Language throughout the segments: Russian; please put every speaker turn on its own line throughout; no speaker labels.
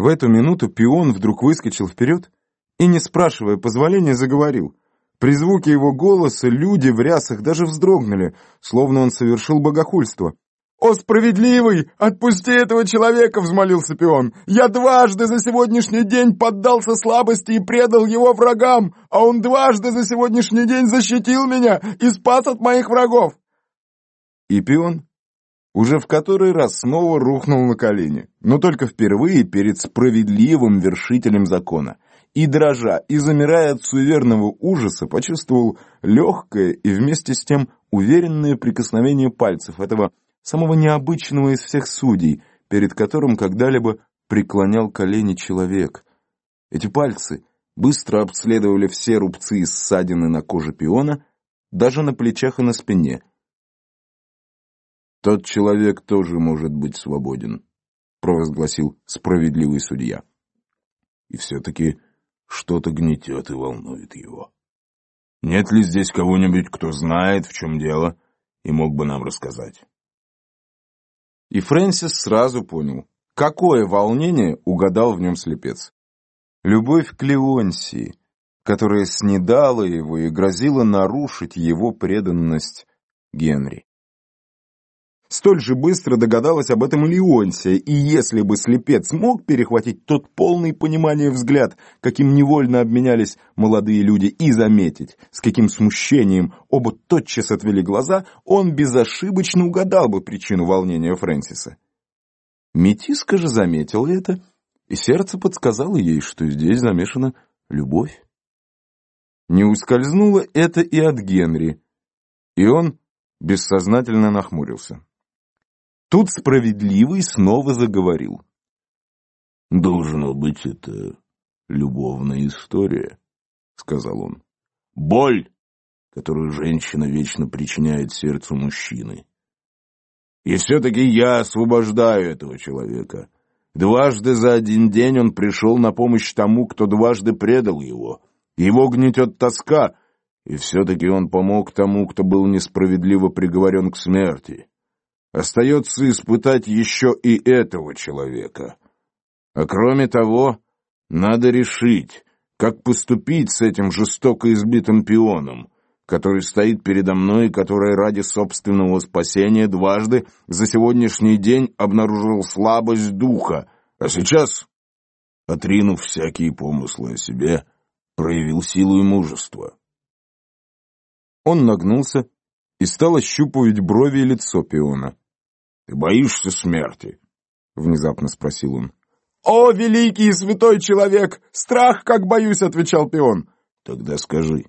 В эту минуту пион вдруг выскочил вперед и, не спрашивая позволения, заговорил. При звуке его голоса люди в рясах даже вздрогнули, словно он совершил богохульство. «О, справедливый! Отпусти этого человека!» — взмолился пион. «Я дважды за сегодняшний день поддался слабости и предал его врагам, а он дважды за сегодняшний день защитил меня и спас от моих врагов!» И пион уже в который раз снова рухнул на колени, но только впервые перед справедливым вершителем закона. И, дрожа, и замирая от суеверного ужаса, почувствовал легкое и вместе с тем уверенное прикосновение пальцев этого самого необычного из всех судей, перед которым когда-либо преклонял колени человек. Эти пальцы быстро обследовали все рубцы и ссадины на коже пиона, даже на плечах и на спине — «Тот человек тоже может быть свободен», — провозгласил справедливый судья. «И все-таки что-то гнетет и волнует его. Нет ли здесь кого-нибудь, кто знает, в чем дело, и мог бы нам рассказать?» И Фрэнсис сразу понял, какое волнение угадал в нем слепец. Любовь к Леонсии, которая снедала его и грозила нарушить его преданность Генри. Столь же быстро догадалась об этом Леонсия, и если бы слепец мог перехватить тот полный понимания взгляд, каким невольно обменялись молодые люди, и заметить, с каким смущением оба тотчас отвели глаза, он безошибочно угадал бы причину волнения Фрэнсиса. Метиска же заметила это, и сердце подсказало ей, что здесь замешана любовь. Не ускользнуло это и от Генри, и он бессознательно нахмурился. Тут справедливый снова заговорил. «Должно быть, это любовная история», — сказал он. «Боль, которую женщина вечно причиняет сердцу мужчины. И все-таки я освобождаю этого человека. Дважды за один день он пришел на помощь тому, кто дважды предал его. Его гнетет тоска, и все-таки он помог тому, кто был несправедливо приговорен к смерти. Остается испытать еще и этого человека. А кроме того, надо решить, как поступить с этим жестоко избитым пионом, который стоит передо мной и который ради собственного спасения дважды за сегодняшний день обнаружил слабость духа, а сейчас, отринув всякие помыслы о себе, проявил силу и мужество. Он нагнулся и стал ощупывать брови и лицо пиона. «Ты боишься смерти?» — внезапно спросил он. «О, великий и святой человек! Страх, как боюсь!» — отвечал пион. «Тогда скажи,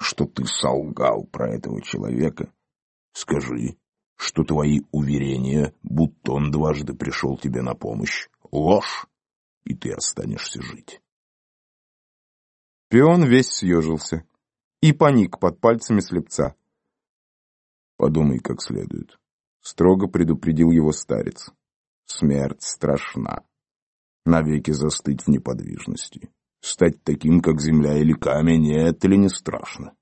что ты солгал про этого человека. Скажи, что твои уверения, будто он дважды пришел тебе на помощь, ложь, и ты останешься жить». Пион весь съежился и паник под пальцами слепца. «Подумай как следует. — строго предупредил его старец. «Смерть страшна. Навеки застыть в неподвижности. Стать таким, как земля или камень, это ли не страшно?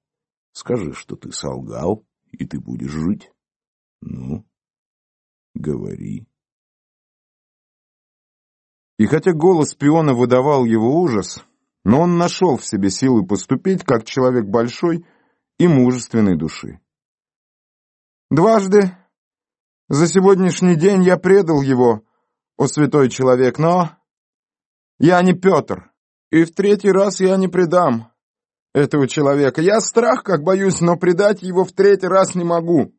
Скажи, что ты солгал, и ты будешь жить. Ну, говори». И хотя голос пиона выдавал его ужас, но он нашел в себе силы поступить, как человек большой и мужественной души. «Дважды за сегодняшний день я предал его, о святой человек, но я не Петр, и в третий раз я не предам этого человека. Я страх, как боюсь, но предать его в третий раз не могу.